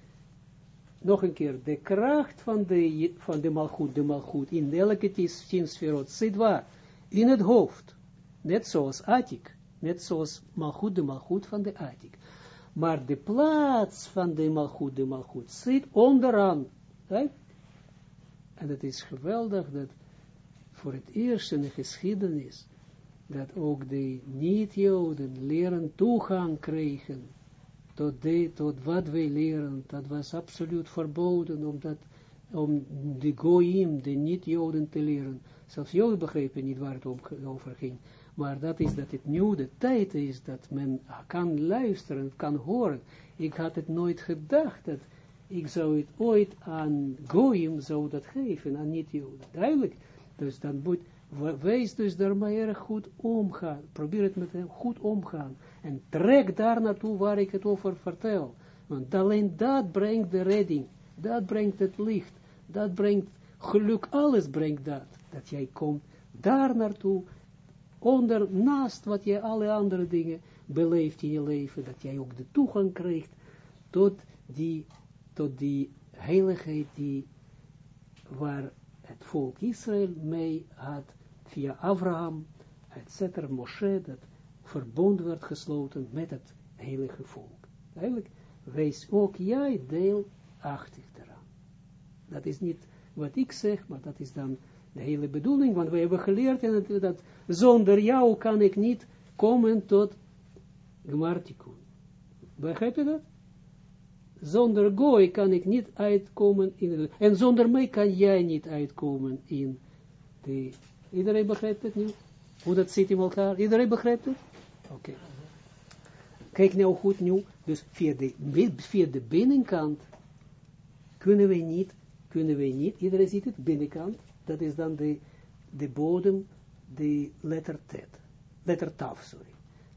nog een keer, de kracht van de, van de malgoed, de malgoed, in elke tien zit waar? In het hoofd. Net zoals Atik, net zoals Malchut de Malchut van de Atik. Maar de plaats van de Malchut de Malchut zit onderaan. Right? En het is geweldig dat voor het eerst in de geschiedenis, dat ook de niet-Joden leren toegang kregen tot, de, wat wij leren. Dat was absoluut verboden om, dat, om de Goyim, de niet-Joden te leren. Zelfs Joden begrepen niet waar het om, over ging maar dat is dat het nu de tijd is dat men kan luisteren, kan horen. Ik had het nooit gedacht dat ik zou het ooit aan Goyim zou dat geven, aan niet-Joden. Duidelijk. Dus dan moet, wees dus daarmee erg goed omgaan. Probeer het met hem goed omgaan. En trek daar naartoe waar ik het over vertel. Want alleen dat brengt de redding. Dat brengt het licht. Dat brengt geluk. Alles brengt dat. Dat jij komt daar naartoe onder, naast wat je alle andere dingen beleeft in je leven, dat jij ook de toegang krijgt tot die, tot die heiligheid die, waar het volk Israël mee had, via Abraham, etc., Moshe, dat verbond werd gesloten met het heilige volk. Eigenlijk, wees ook jij deelachtig eraan. Dat is niet wat ik zeg, maar dat is dan de hele bedoeling, want we hebben geleerd en dat zonder jou kan ik niet komen tot Gmartikun. Begrijp je dat? Zonder gooi kan ik niet uitkomen in de, en zonder mij kan jij niet uitkomen in de, iedereen begrijpt het nu? Hoe dat zit in elkaar? Iedereen begrijpt het? Oké. Kijk nou goed nu, dus via de, via de binnenkant kunnen we niet, kunnen we niet, iedereen ziet het, binnenkant, dat is dan de, de bodem, de letter T, letter Taf, sorry.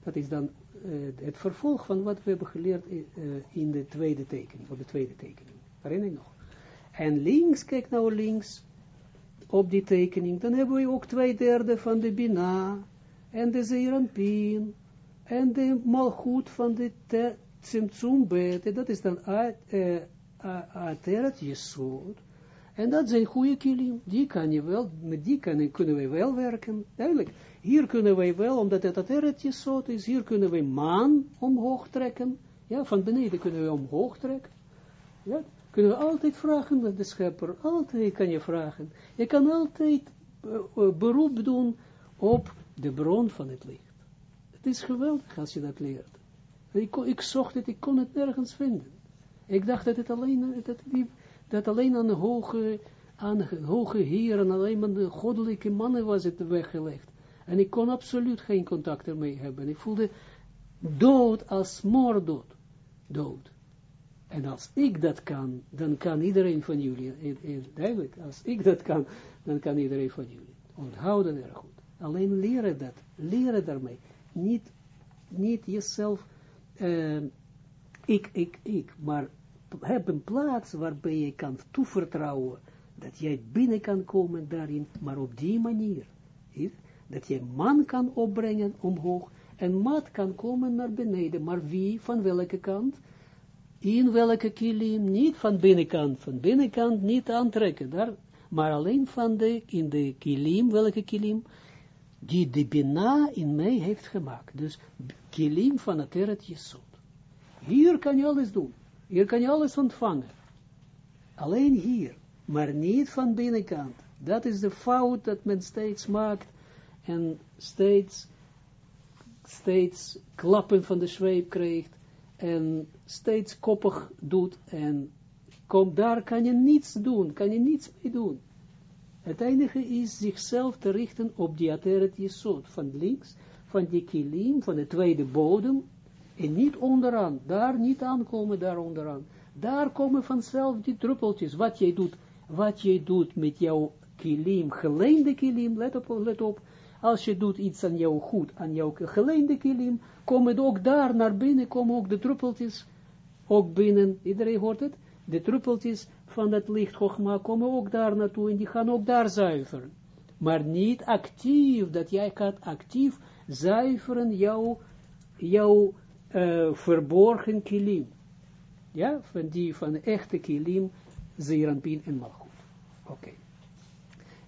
Dat is dan uh, het vervolg van wat we hebben geleerd in, uh, in de tweede tekening, op de tweede tekening. Herinner je nog? En links, kijk nou links, op die tekening, dan hebben we ook twee derde van de Bina, en de Zeerampin, en de Malchut van de Tsimtsum dat is dan Ateret Jesod, en dat zijn goede kilim. Die kan je wel, met die kan, kunnen wij wel werken. Duidelijk. Hier kunnen wij wel, omdat het atteretje zo is, hier kunnen wij maan omhoog trekken. Ja, van beneden kunnen we omhoog trekken. Ja, kunnen we altijd vragen met de schepper. Altijd kan je vragen. Je kan altijd uh, beroep doen op de bron van het licht. Het is geweldig als je dat leert. Ik, ik zocht het, ik kon het nergens vinden. Ik dacht dat het alleen, dat dat alleen aan de hoge, aan hoge heren, alleen maar de goddelijke mannen was het weggelegd. En ik kon absoluut geen contact ermee hebben. Ik voelde dood als moorddood. Dood. En als ik dat kan, dan kan iedereen van jullie, duidelijk, als ik dat kan, dan kan iedereen van jullie. Onthoud dat erg goed. Alleen leren dat, leren daarmee. Niet, niet jezelf, uh, ik, ik, ik, maar heb een plaats waarbij je kan toevertrouwen, dat jij binnen kan komen daarin, maar op die manier. Dat je man kan opbrengen omhoog, en mat kan komen naar beneden, maar wie, van welke kant? In welke kilim, niet van binnenkant, van binnenkant niet aantrekken, maar alleen van de, in de kilim, welke kilim? Die de Bina in mij heeft gemaakt. Dus kilim van het Eret Jesod. Hier kan je alles doen. Hier kan je alles ontvangen. Alleen hier, maar niet van binnenkant. Dat is de fout dat men steeds maakt en steeds, steeds klappen van de zweep krijgt en steeds koppig doet en kom, daar kan je niets doen, kan je niets mee doen. Het enige is zichzelf te richten op die ateret jesot, van links, van die kilim, van de tweede bodem, en niet onderaan, daar niet aankomen, daar onderaan. Daar komen vanzelf die druppeltjes, wat jij doet, wat jij doet met jouw kilim, geleende kilim, let op, let op, als je doet iets aan jou goed, aan jouw geleende kilim, komen ook daar naar binnen, komen ook de druppeltjes, ook binnen, iedereen hoort het, de druppeltjes van het licht Chogma komen ook daar naartoe en die gaan ook daar zuiveren. Maar niet actief, dat jij gaat actief zuiveren jouw, jouw uh, verborgen kilim. Ja, van die van echte kilim, Zeranpin en Malchut. Oké.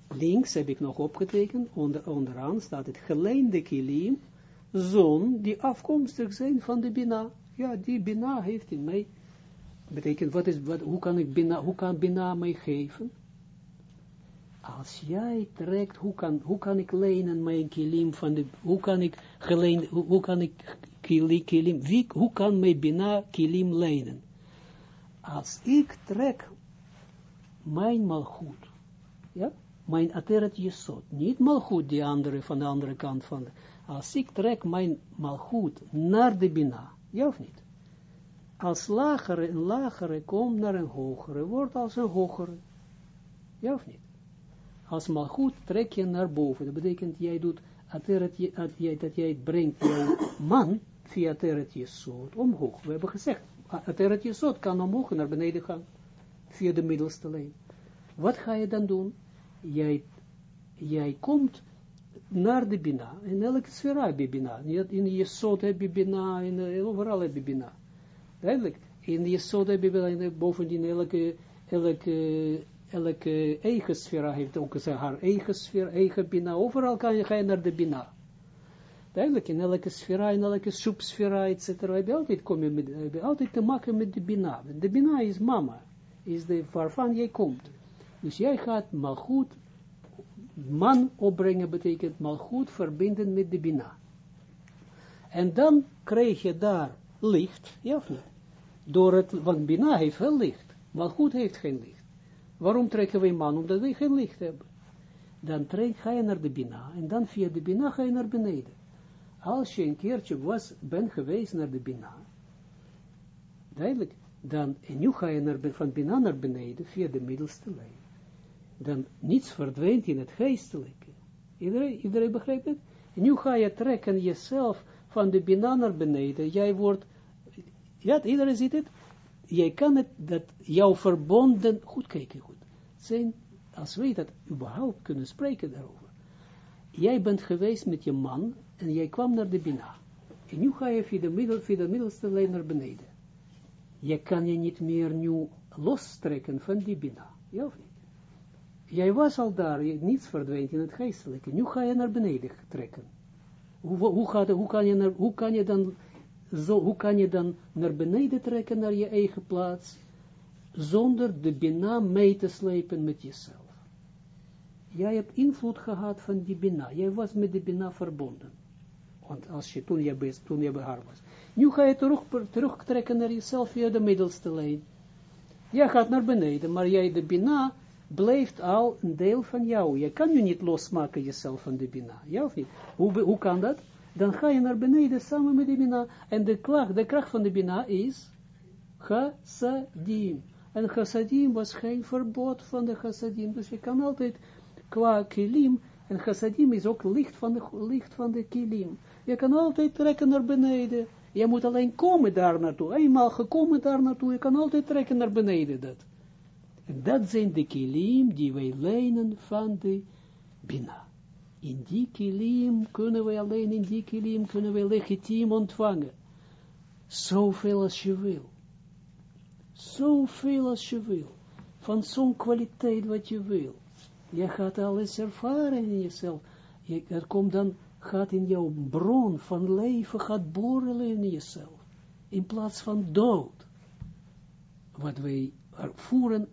Links heb ik nog opgetekend, onder, onderaan staat het geleende kilim, zon die afkomstig zijn van de Bina. Ja, die Bina heeft in mij betekent, wat is, wat, hoe kan ik bina, hoe kan bina mij geven? Als jij trekt, hoe kan, hoe kan ik lenen mijn kilim van de, hoe kan ik geleen, hoe, kan ik kilim, kilim wie, hoe kan mijn bina kilim lenen? Als ik trek mijn malgoed, ja, mijn ateret jesot, niet malgoed die andere van de andere kant van de, als ik trek mijn malgoed naar de bina, ja of niet? als lagere en lagere komt naar een hogere, wordt als een hogere. Ja of niet? Als maar goed trek je naar boven. Dat betekent, jij doet, dat jij brengt jouw man via ateret jesod omhoog. We hebben gezegd, ateret jesod kan omhoog naar beneden gaan. Via de middelste lijn. Wat ga je dan doen? Jij, jij komt naar de bina. In elke sfera heb je bina. In je jesod heb je bina. In, overal heb je bina. Duidelijk. In de Yesod heb je bovendien elke, elke, elke eigen sfera heeft ook haar eigen sfera, eigen bina. Overal kan je gaan naar de bina. Duidelijk, in elke sfera, in elke subsfera, etc. heb je altijd, je met, heb je te maken met de bina. De bina is mama, is de waarvan jij komt. Dus jij gaat goed, man opbrengen betekent mal goed verbinden met de bina. En dan krijg je daar licht, ja of niet? door het, want Bina heeft wel licht, maar goed heeft geen licht. Waarom trekken wij man? Omdat wij geen licht hebben. Dan trek, ga je naar de Bina, en dan via de Bina ga je naar beneden. Als je een keertje was, ben geweest naar de Bina, duidelijk, dan, en nu ga je naar, van Bina naar beneden, via de middelste lijn. Dan niets verdwijnt in het geestelijke. Iedereen, iedereen begrijpt het? En nu ga je trekken jezelf van de Bina naar beneden. Jij wordt ja, iedereen ziet het. Jij kan het, dat jouw verbonden, goed kijken, goed, zijn, als wij dat überhaupt kunnen spreken daarover. Jij bent geweest met je man, en jij kwam naar de Bina. En nu ga je via de, middel, via de middelste lijn naar beneden. Je kan je niet meer nu lostrekken van die Bina. Ja of niet? Jij was al daar, je, niets verdwijnt in het geestelijke. Nu ga je naar beneden trekken. Hoe, hoe, gaat, hoe, kan, je naar, hoe kan je dan zo, hoe kan je dan naar beneden trekken naar je eigen plaats, zonder de Bina mee te slepen met jezelf. Jij hebt invloed gehad van die Bina, jij was met de Bina verbonden. Want als je toen je, toen je bij haar was. Nu ga je terug, terugtrekken naar jezelf via de middelste lijn. Jij gaat naar beneden, maar jij, de Bina, blijft al een deel van jou. Je kan je niet losmaken jezelf van de Bina. Ja of niet? Hoe, kan dat? dan ga je naar beneden samen met de Bina. En de kracht, de kracht van de Bina is chassadim. En chassadim was geen verbod van de chassadim. Dus je kan altijd qua kilim, en chassadim is ook licht van de, licht van de kilim. Je kan altijd trekken naar beneden. Je moet alleen komen daar naartoe. Eenmaal gekomen daar naartoe, je kan altijd trekken naar beneden dat. Dat zijn de kilim die wij lenen van de Bina. In die kilim kunnen wij alleen, in die kilim kunnen wij legitiem ontvangen. Zoveel als je wil. Zoveel als je wil. Van zo'n kwaliteit wat je wil. Je gaat alles ervaren in jezelf. Je, er komt dan, gaat in jouw bron van leven, gaat borrelen in jezelf. In plaats van dood. Wat wij voeren,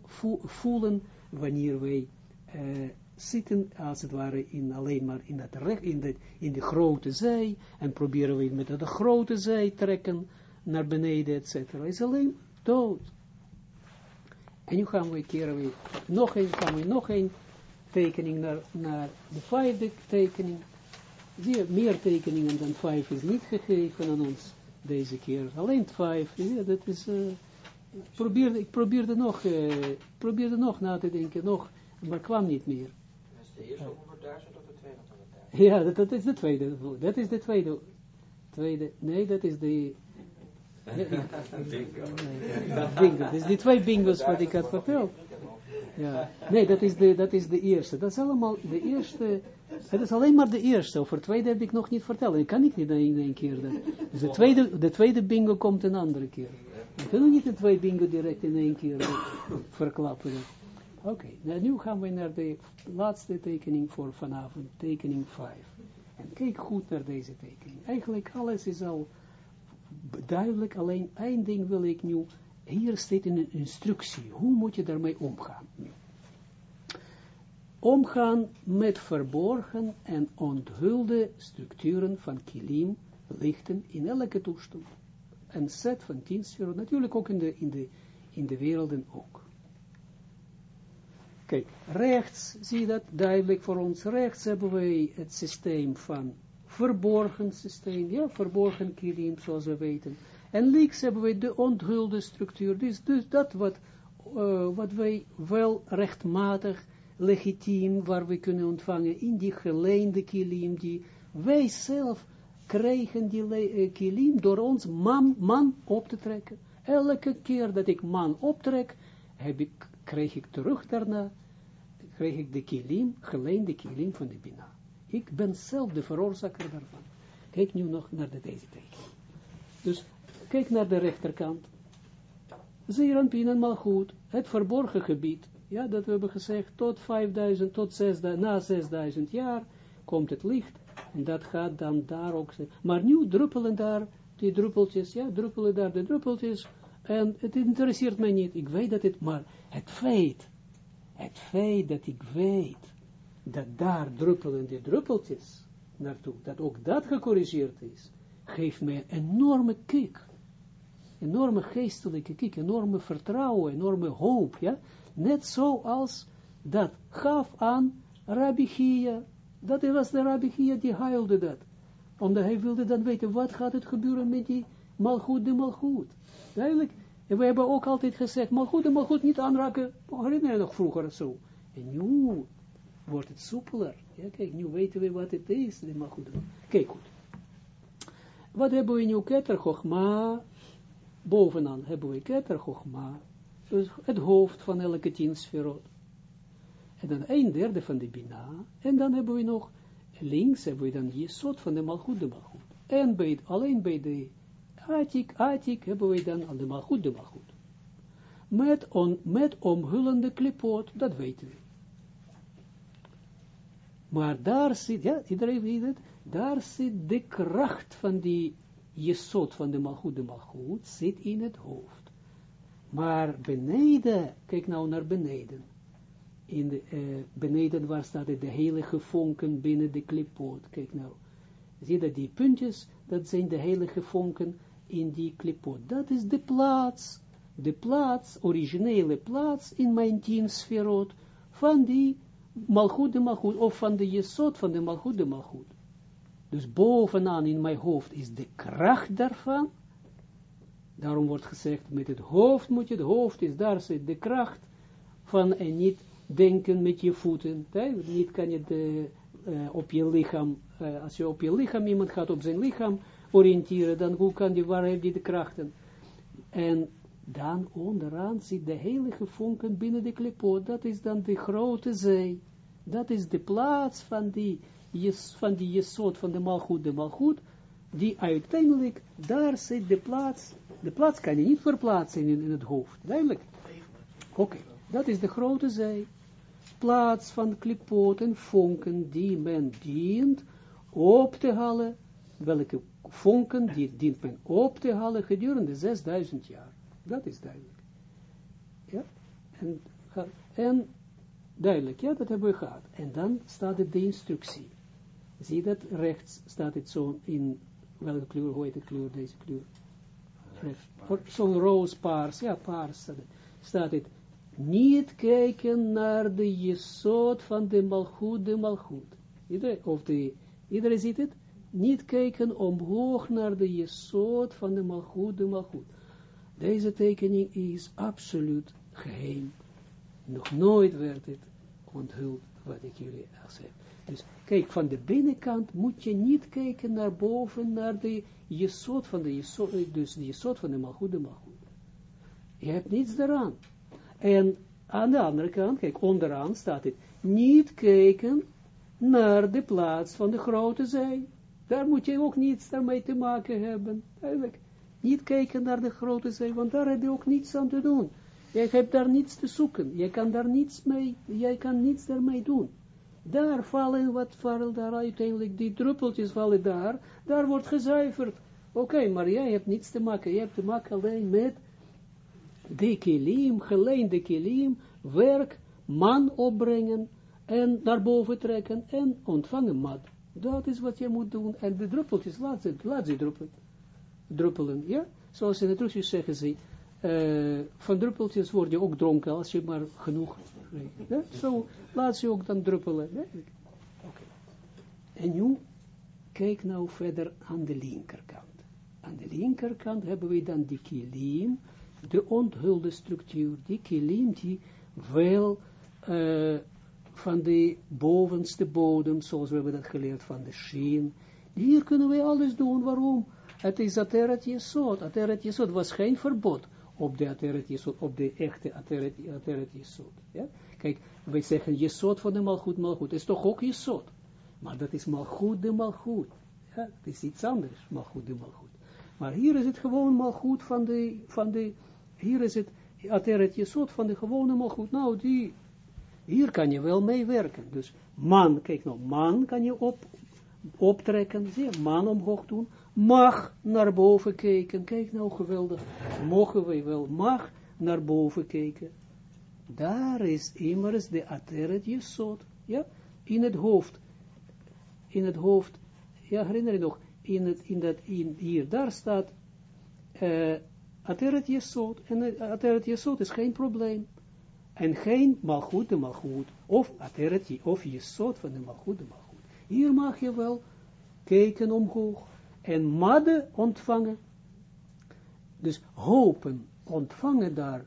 voelen wanneer wij uh, zitten, als het ware, in, alleen maar in, het recht, in, de, in de grote zij, en proberen we met de grote zij trekken naar beneden, etc. is alleen dood. En nu gaan we keren we nog een, gaan we nog een tekening naar, naar de vijfde tekening. Meer tekeningen dan vijf is niet gegeven aan ons deze keer. Alleen vijf, ja, dat is... Uh, probeerde, ik probeerde nog, uh, probeerde nog na te denken, nog, maar kwam niet meer. Dat is de eerste 100.000 of de tweede 100.000? Ja, dat, dat, is de tweede. Dat is de tweede. tweede nee, dat is de... bingo. bingo. Dat is die twee bingo's wat ik had verteld. Ja. Nee, dat is, de, dat is de eerste. Dat is allemaal de eerste. Het is alleen maar de eerste. Over tweede heb ik nog niet verteld. Ik kan niet in één keer. Dat. Dus de tweede, de tweede bingo komt een andere keer. We kunnen niet de twee bingo direct in één keer verklappen. Oké, okay. nou, nu gaan we naar de laatste tekening voor vanavond, tekening 5. En kijk goed naar deze tekening. Eigenlijk alles is al duidelijk, alleen één ding wil ik nu, hier staat een instructie, hoe moet je daarmee omgaan? Omgaan met verborgen en onthulde structuren van kilim, lichten in elke toestand. Een set van tien natuurlijk ook in de, in de, in de werelden ook. Kijk, rechts, zie je dat? Duidelijk voor ons, rechts hebben wij het systeem van verborgen systeem, ja, verborgen kilim, zoals we weten. En links hebben wij de onthulde structuur, dus, dus dat wat, uh, wat wij wel rechtmatig, legitiem, waar we kunnen ontvangen in die geleende kilim, die wij zelf krijgen die uh, kilim door ons man, man op te trekken. Elke keer dat ik man optrek, heb ik, krijg ik terug daarna, krijg ik de kilim, geleende kilim van de Bina. Ik ben zelf de veroorzaker daarvan. Kijk nu nog naar de deze teken. Dus kijk naar de rechterkant. Zeeran maar goed. Het verborgen gebied. Ja, dat we hebben gezegd, tot 5000, tot 6000, na 6000 jaar komt het licht. En dat gaat dan daar ook. Maar nu druppelen daar die druppeltjes, ja, druppelen daar de druppeltjes. En het interesseert mij niet. Ik weet dat het, maar het feit, het feit dat ik weet dat daar druppelen die druppeltjes naartoe, dat ook dat gecorrigeerd is, geeft mij een enorme kick. Enorme geestelijke kick, enorme vertrouwen, enorme hoop, ja. Net zoals dat gaf aan Rabbi. Dat was de Rabbi Chia die huilde dat. Omdat hij wilde dan weten, wat gaat het gebeuren met die malgoed de malgoed. Duidelijk. En we hebben ook altijd gezegd, malgoed de malgoed niet aanraken. Herinner je nog vroeger zo. En nu wordt het soepeler. Ja, kijk, nu weten we wat het is, de malgoed. Kijk goed. Wat hebben we nu? Keter Chochma. Bovenaan hebben we Keter Chochma. Dus het hoofd van elke tien sferot. En dan een derde van de Bina. En dan hebben we nog, links hebben we dan soort van de Malchut de Malchut. En bij, alleen bij de Atik, Atik hebben we dan al de Malchut de Malchut. Met, on, met omhullende klipoot, dat weten we. Maar daar zit, ja, iedereen weet het, daar zit de kracht van die jesot van de Malchut de Malchut, zit in het hoofd. Maar beneden, kijk nou naar beneden. In de, uh, beneden waar staat de heilige vonken binnen de klippoot. Kijk nou. Zie dat die puntjes, dat zijn de heilige vonken in die klippoot. Dat is de plaats, de plaats, originele plaats in mijn tien sferot van die malgoed de of van de jesot van de malgoed de. Dus bovenaan in mijn hoofd is de kracht daarvan, Daarom wordt gezegd, met het hoofd moet je, het hoofd is, daar zit de kracht van, en niet denken met je voeten. Niet kan je de, uh, op je lichaam, uh, als je op je lichaam, iemand gaat op zijn lichaam oriënteren, dan hoe kan die, waar heeft die de krachten? En dan onderaan zit de heilige vonken binnen de klipoot, dat is dan de grote zee. Dat is de plaats van die, van die jesot, van de malgoed, de malgoed, die uiteindelijk, daar zit de plaats, de plaats kan je niet verplaatsen in, in het hoofd, duidelijk. Oké, dat is de grote zee. Plaats van klipoot en vonken die men dient op te halen, welke vonken die dient men op te halen gedurende 6000 jaar. Dat is duidelijk. Ja, en, en duidelijk, ja, dat hebben we gehad. En dan staat het de instructie. Zie dat rechts staat het zo in, welke kleur, hoe heet de kleur, deze kleur? Zo'n roze paars, ja, paars staat het. Staat het, niet kijken naar de jesot van de malgoed, de malgoed. Iedereen, of de, iedereen ziet het? Niet kijken omhoog naar de jesot van de malgoed, de malgoed. Deze tekening is absoluut geheim. Nog nooit werd het onthuld wat ik jullie zeg. Dus kijk, van de binnenkant moet je niet kijken naar boven, naar de jesot van de jesot, dus de jesot van de malgoed, de malgoed. Je hebt niets daaraan. En aan de andere kant, kijk, onderaan staat het, niet kijken naar de plaats van de grote zee. Daar moet je ook niets daarmee te maken hebben. Eigenlijk, niet kijken naar de grote zee, want daar heb je ook niets aan te doen. Jij hebt daar niets te zoeken. Jij kan daar niets mee, jij kan niets daarmee doen. Daar vallen, wat vallen daar uiteindelijk, die druppeltjes vallen daar, daar wordt gezuiverd. Oké, maar jij hebt niets te maken. Je hebt te maken alleen met de kilim, geleende kilim, werk, man opbrengen en naar boven trekken en ontvangen mat. Dat is wat je moet doen. En de druppeltjes, laat ze, laat ze druppelen. druppelen. Ja? Zoals in het Russisch zeggen ze, uh, van druppeltjes word je ook dronken als je maar genoeg? Zo laat ze ook dan druppelen. Ja? Okay. En nu, kijk nou verder aan de linkerkant. Aan de linkerkant hebben we dan die kilim, de onthulde structuur, die kilim die wel uh, van de bovenste bodem, zoals we hebben dat geleerd van de Shin. Hier kunnen we alles doen. Waarom? Het is Ateret Yesod. Ateret Yesod was geen verbod op de Ateret op de echte Ateret, Ateret. Ja? Kijk, wij zeggen Yesod van de Malchut, Malchut. is toch ook Yesod. Maar dat is Malchut de Malchut. Ja? Dat is iets anders, Malchut de Malchut. Maar hier is het gewoon Malchut van de, van de hier is het Ateret Yesod van de gewone Malchut. Nou, die hier kan je wel meewerken. Dus man, kijk nou, man kan je op, optrekken, zie je, man omhoog doen, mag naar boven kijken, kijk nou geweldig, mogen wij wel, mag naar boven kijken. Daar is immers de ateret jesot, ja, in het hoofd, in het hoofd, ja, herinner je nog, in het, in dat, in, hier, daar staat, uh, ateret jesot, en uh, ateret is geen probleem, en geen malgoed de malgoed, of ateret, of jesot van de malgoed de malgoed. Hier mag je wel kijken omhoog, en madde ontvangen, dus hopen, ontvangen daar,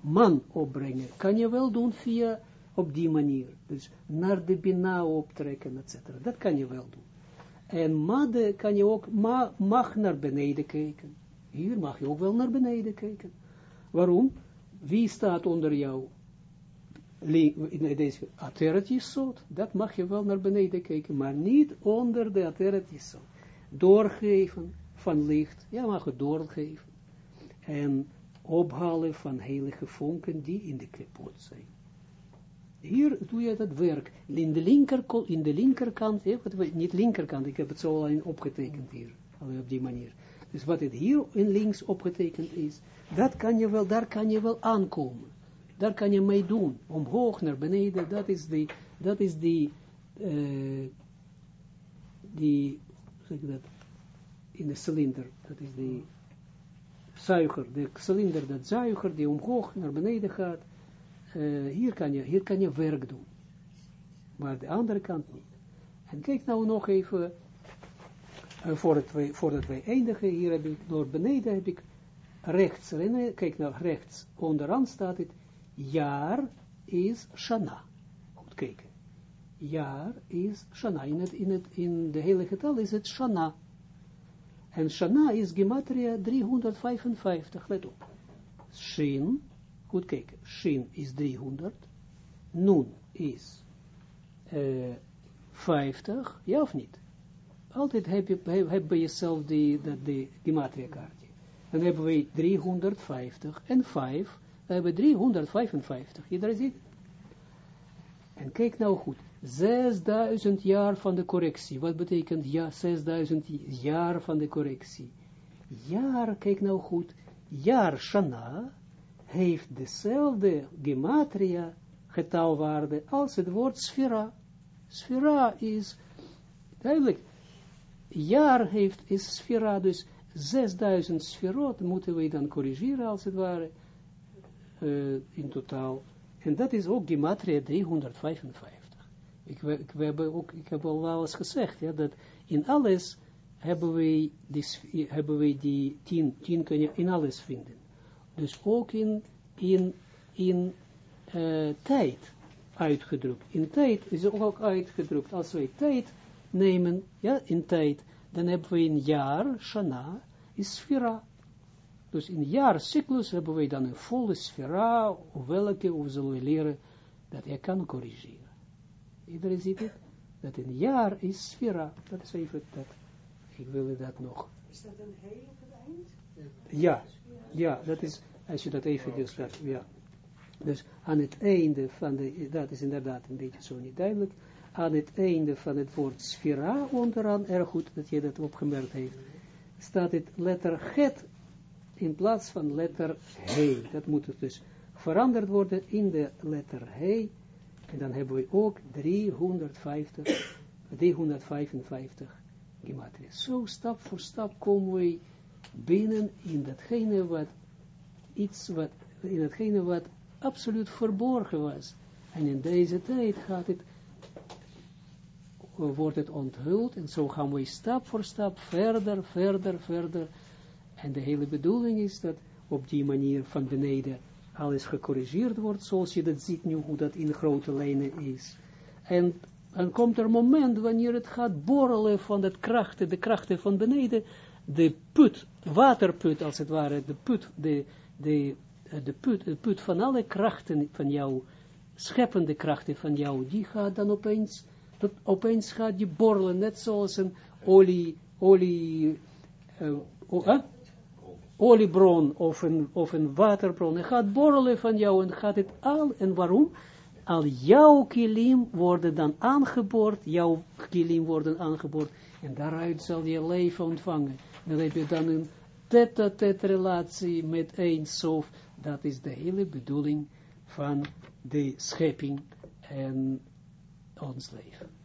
man opbrengen, kan je wel doen via, op die manier, dus naar de bina optrekken, etc. Dat kan je wel doen. En madde kan je ook, ma, mag naar beneden kijken. Hier mag je ook wel naar beneden kijken. Waarom? Wie staat onder jou? in deze dat mag je wel naar beneden kijken, maar niet onder de ateret jesot. Doorgeven van licht, ja mag het doorgeven. En ophalen van heilige vonken die in de klipot zijn. Hier doe je dat werk. In de, linker, in de linkerkant, niet linkerkant, ik heb het zo alleen opgetekend hier, op die manier. Dus wat het hier in links opgetekend is, dat kan je wel, daar kan je wel aankomen. Daar kan je mee doen. Omhoog naar beneden, dat is die, dat is die, uh, die, zeg dat, in de cilinder, dat is die zuiger, de cilinder, dat zuiger die omhoog naar beneden gaat, uh, hier, kan je, hier kan je werk doen. Maar de andere kant niet. En kijk nou nog even, uh, voordat, wij, voordat wij eindigen, hier heb ik, door beneden heb ik rechts, kijk naar rechts, onderaan staat het, jaar is Shana. Goed kijken. Jaar is Shana. In, het, in, het, in de hele getal is het Shana. En Shana is Gematria 355, let op. Shin, goed kijken, Shin is 300, Nun is uh, 50, ja of niet? Altijd heb je, heb, bij jezelf die, die, Gematria kaartje. Dan hebben we 350 en 5, we hebben 355. Iedereen ziet? En kijk nou goed. 6000 jaar van de correctie. Wat betekent ja, 6000 jaar van de correctie? Jaar, kijk nou goed. Jaar Shana heeft dezelfde gematria getalwaarde als het woord sfera. Sfera is, duidelijk, jaar heeft, is sfera, dus 6000 sferot moeten we dan corrigeren als het ware, uh, in totaal. En dat is ook gematria 355. Ik, we hebben ook, ik heb al wel eens gezegd, ja, dat in alles hebben wij die, hebben wij die tien, tien je in alles vinden. Dus ook in, in, in uh, tijd uitgedrukt. In tijd is ook uitgedrukt. Als wij tijd nemen, ja, in tijd, dan hebben we een jaar, shana, is sfera. Dus in jaarcyclus hebben wij dan een volle sfera, of welke, of zullen we leren, dat hij kan corrigeren. Iedereen ziet het? Dat een jaar is sfera. Dat is even dat. Ik wil dat nog. Is dat een heel op het eind? Ja, ja, dat is, als je dat even dus, dat, ja. Dus aan het einde van de, dat is inderdaad een beetje zo niet duidelijk, aan het einde van het woord sfera, onderaan, erg goed dat je dat opgemerkt heeft, staat het letter get in plaats van letter he. Dat moet dus veranderd worden in de letter he, en dan hebben we ook 350, 355 gematria. Zo stap voor stap komen we binnen in datgene wat, iets wat, in datgene wat absoluut verborgen was. En in deze tijd gaat het, wordt het onthuld en zo gaan we stap voor stap verder, verder, verder. En de hele bedoeling is dat op die manier van beneden alles gecorrigeerd wordt, zoals je dat ziet nu, hoe dat in grote lijnen is. En dan komt er een moment wanneer het gaat borrelen van de krachten, de krachten van beneden, de put, waterput als het ware, de put, de, de, de put, de put van alle krachten van jou, scheppende krachten van jou, die gaat dan opeens, dat opeens gaat die borrelen, net zoals een olie, olie, uh, oliebron of een, of een waterbron, en gaat borrelen van jou en gaat het al, en waarom? Al jouw kilim worden dan aangeboord, jouw kilim worden aangeboord, en daaruit zal je leven ontvangen. Dan heb je dan een tête-à-tête relatie met een sof, dat is de hele bedoeling van de schepping en ons leven.